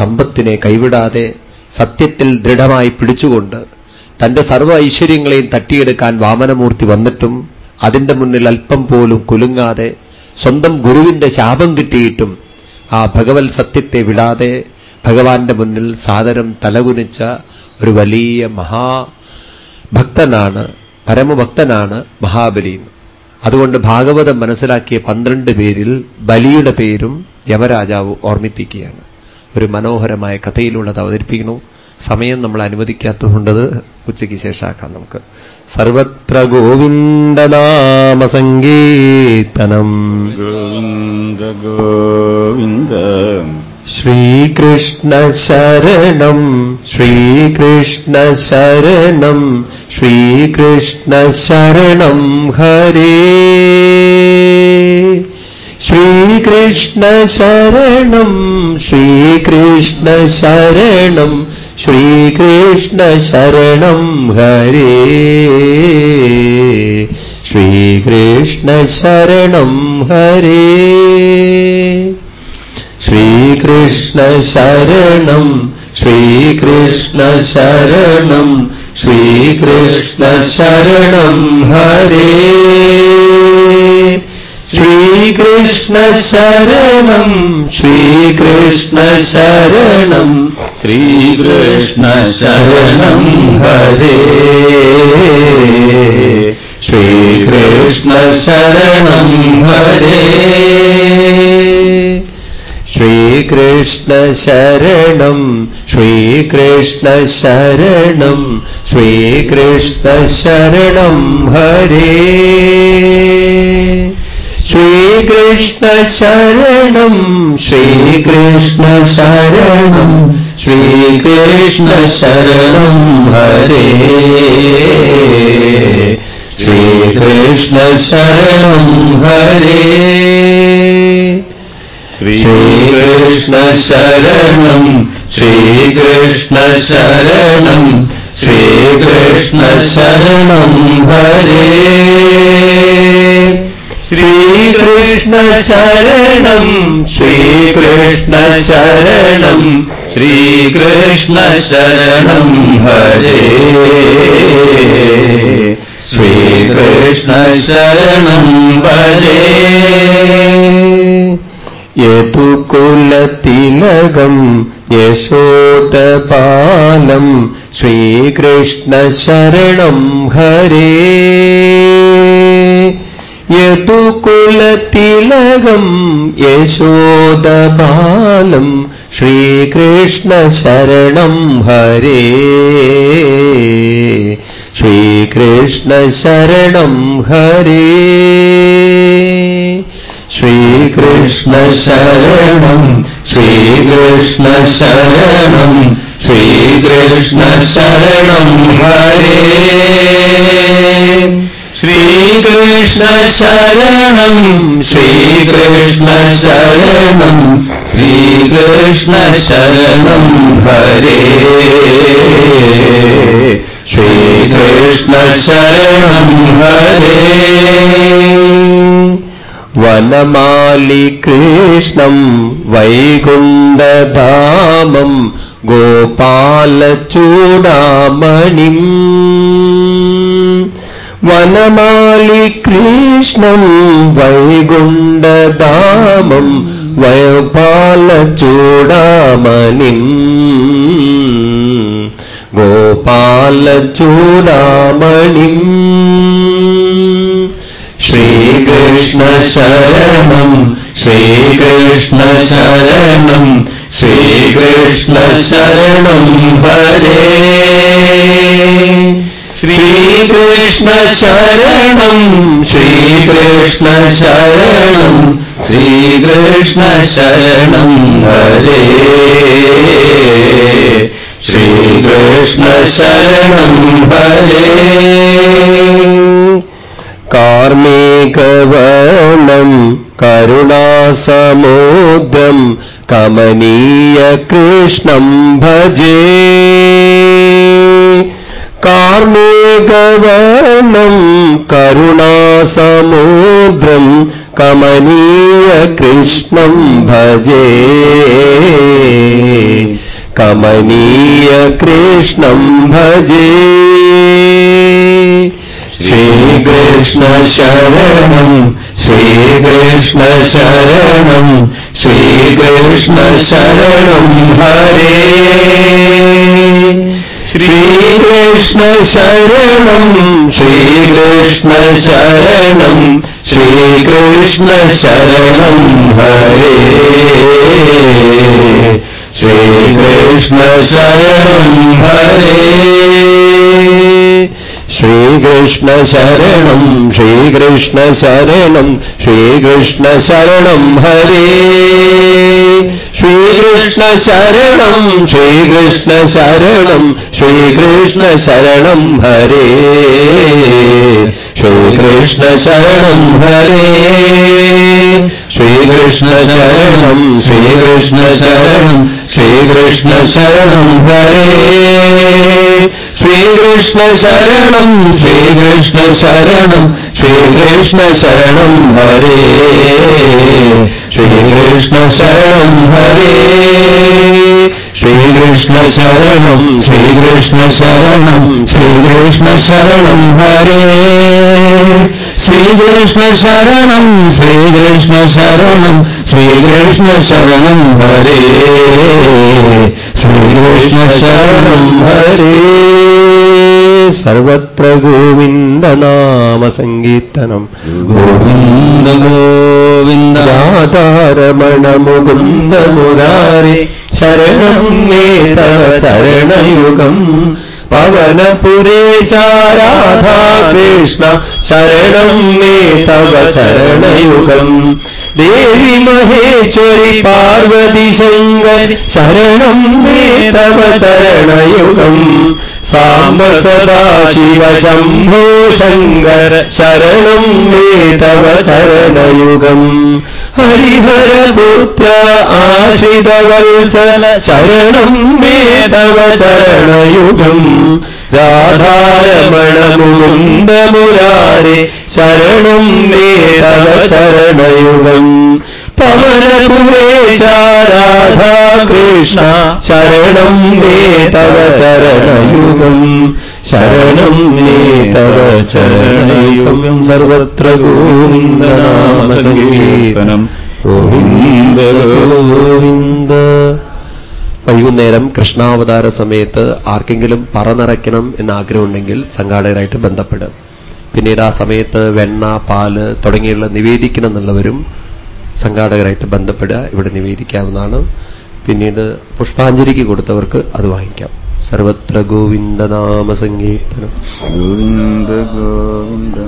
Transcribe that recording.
സമ്പത്തിനെ കൈവിടാതെ സത്യത്തിൽ ദൃഢമായി പിടിച്ചുകൊണ്ട് തന്റെ സർവ ഐശ്വര്യങ്ങളെയും തട്ടിയെടുക്കാൻ വാമനമൂർത്തി വന്നിട്ടും അതിന്റെ മുന്നിൽ അല്പം പോലും കുലുങ്ങാതെ സ്വന്തം ഗുരുവിന്റെ ശാപം കിട്ടിയിട്ടും ആ ഭഗവത് സത്യത്തെ വിടാതെ ഭഗവാന്റെ മുന്നിൽ സാദരം തലകുനിച്ച ഒരു വലിയ മഹാഭക്തനാണ് പരമഭക്തനാണ് മഹാബലി. അതുകൊണ്ട് ഭാഗവതം മനസ്സിലാക്കിയ പന്ത്രണ്ട് പേരിൽ ബലിയുടെ പേരും യമരാജാവ് ഓർമ്മിപ്പിക്കുകയാണ്. ഒരു മനോഹരമായ കഥയിലുള്ളത് അവതരിപ്പിക്കുന്നു. സമയം നമ്മൾ അനുവദിക്കാത്തതുകൊണ്ടത് ഉച്ചയ്ക്ക് ശേഷമാക്കാം നമുക്ക്. സർവത്ര ഗോവിന്ദനാമസങ്കീർത്തനം. ഗോവിന്ദ ഗോവിന്ദ. ശ്രീകൃഷ്ണ ശരണം ശ്രീകൃഷ്ണ ശരണം ശ്രീകൃഷ്ണ ശരണം ഹരേ. ശ്രീകൃഷ്ണ ശരണം ശ്രീകൃഷ്ണ ശരണം ശ്രീകൃഷ്ണ ശരണം ഹരേ. ശ്രീകൃഷ്ണ ശരണം ഹരേ. ശ്രീകൃഷ്ണ ശരണം ശ്രീകൃഷ്ണ ശരണം ശ്രീകൃഷ്ണ ശരണം ഹരേ. ശ്രീകൃഷ്ണ ശരണം ശ്രീകൃഷ്ണ ശരണം ശ്രീകൃഷ്ണ ശരണം ഹരേ. ശ്രീകൃഷ്ണ ശരണം ഹരേ. ശ്രീകൃഷ്ണ ശരണം ശ്രീകൃഷ്ണ ശരണം ശ്രീകൃഷ്ണ ശരണം ഹരേ. ശ്രീകൃഷ്ണ ശരണം ശ്രീകൃഷ്ണ ശരണം ശ്രീകൃഷ്ണ ശരണം ഹരേ. ശ്രീകൃഷ്ണ ശരണം ഹരേ. ശ്രീകൃഷ്ണ ശരണം ശ്രീകൃഷ്ണ ശരണം ശ്രീകൃഷ്ണ ശരണം ഹരേ. ശ്രീകൃഷ്ണ ശരണം ശ്രീകൃഷ്ണ ശരണം ശ്രീകൃഷ്ണ ശരണം ഹരേ. ശ്രീകൃഷ്ണ ശരണം ഹരേ. യതുകുലതിലകം യശോദപാലം ശ്രീകൃഷ്ണ ശരണം ഹരേ. യതുകുലതിലകം യശോദപാലം ശ്രീകൃഷ്ണ ശരണം ഹരേ. ശ്രീകൃഷ്ണ ശരണം ഹരേ. ശ്രീകൃഷ്ണ ശരണം ശ്രീകൃഷ്ണ ശരണം ശ്രീകൃഷ്ണ ശരണം ഹരേ. ശ്രീകൃഷ്ണ ശരണം ശ്രീകൃഷ്ണ ശരണം ശ്രീകൃഷ്ണ ശരണം ഹരേ. ശ്രീകൃഷ്ണ ശരണം ഹരേ. വനമാലി കൃഷ്ണം വൈകുണ്ഠധാമം ഗോപാലചൂടാമണിം വനമാലി കൃഷ്ണം വൈകുണ്ഠധാമം വയോപാലചൂടാമണിം ഗോപാലചൂടാമണിം ശ്രീകൃഷ്ണ ശരണം ശ്രീകൃഷ്ണ ശരണം ശ്രീകൃഷ്ണ ശരണം ഹരേ. ശ്രീകൃഷ്ണ ശരണം ശ്രീകൃഷ്ണ ശരണം ശ്രീകൃഷ്ണ ശരണം ഹരേ ശ്രീകൃഷ്ണ ശരണം ഹരേ കാർമേകവർണം കരുണാസമുദ്രം കമനീയ കൃഷ്ണം ഭജേ കാർമേകവർണം കരുണാസമുദ്രം കമനീയ കൃഷ്ണം ഭജേ. കമനീയ കൃഷ്ണം ഭജേ. ശ്രീകൃഷ്ണ ശരണം ശ്രീകൃഷ്ണ ശരണം ശ്രീകൃഷ്ണ ശരണം ഹരേ ശ്രീകൃഷ്ണ ശരണം ശ്രീകൃഷ്ണ ശരണം ശ്രീകൃഷ്ണ ശരണം ഹരേ ശ്രീകൃഷ്ണ ശരണം ഹരേ ശ്രീകൃഷ്ണ ശരണം ശ്രീകൃഷ്ണ ശരണം ശ്രീകൃഷ്ണ ശരണം ഹരേ ശ്രീകൃഷ്ണ ശരണം ശ്രീകൃഷ്ണ ശരണം ശ്രീകൃഷ്ണ ശരണം ഹരേ. ശ്രീകൃഷ്ണ ശരണം ഹരേ. ശ്രീകൃഷ്ണ ശരണം ശ്രീകൃഷ്ണ ശരണം ശ്രീകൃഷ്ണ ശരണം ഹരേ. ശ്രീകൃഷ്ണ ശരണം ശ്രീകൃഷ്ണ ശരണം ശ്രീകൃഷ്ണ ശരണം ഹരേ. ശ്രീകൃഷ്ണ ശരണം ഹരേ. ശ്രീകൃഷ്ണ ശരണം ശ്രീകൃഷ്ണ ശരണം ശ്രീകൃഷ്ണ ശരണം ഹരേ. ശ്രീകൃഷ്ണ ശരണം ശ്രീകൃഷ്ണ ശരണം ശ്രീകൃഷ്ണ ശരണം ഹരേ. ശ്രീകൃഷ്ണ ശരണം ഹരേ സർവത്ര ഗോവിന്ദനാമ സങ്കീർത്തനം ഗോവിന്ദ ഗോവിന്ദ രാധാരമണ മുകുന്ദ മുരാരി ശരണം നേത ശരണയുഗം ചരണയുഗം. പവനപുരേശ രാധാകൃഷ്ണ ശരണം നേതവ ശരണയുഗം ദേവി മഹേശ്വരി പാർവതി ശങ്കർ ശരണം തവ ചരണയുഗം സാംബ സദാശിവ ശംഭോ ശങ്കർ ശരണം തവ ചരണയുഗം ഹരിഹരപുത്ര ആശ്രിതവത്സല ശരണം തവ ചരണയുഗം രാധാരമണ മുകുന്ദ മുരാരെ ശരണം മേ ശരണയുഗം ചരണയുഗം പവനപുരേശ രാധാകൃഷ്ണ ശരണം മേ തവ ചരണയുഗം ശരണം മേ തവ ചരണയുഗം സർവത്ര ഗോവിന്ദനാമ സങ്കീർത്തനം ഗോവിന്ദ ഗോവിന്ദ. വൈകുന്നേരം കൃഷ്ണാവതാര സമയത്ത് ആർക്കെങ്കിലും പറ നിറയ്ക്കണം എന്ന് സംഘാടകരായിട്ട് ബന്ധപ്പെടും. പിന്നീട് ആ സമയത്ത് വെണ്ണ പാൽ തുടങ്ങിയുള്ള നിവേദിക്കണം എന്നുള്ളവരും സംഘാടകരായിട്ട് ബന്ധപ്പെടുക. ഇവിടെ നിവേദിക്കാവുന്നതാണ്. പിന്നീട് പുഷ്പാഞ്ജലിക്ക് കൊടുത്തവർക്ക് അത് വാങ്ങിക്കാം. സർവത്ര ഗോവിന്ദനാമസങ്കീർത്തനം ഗോവിന്ദ ഗോവിന്ദ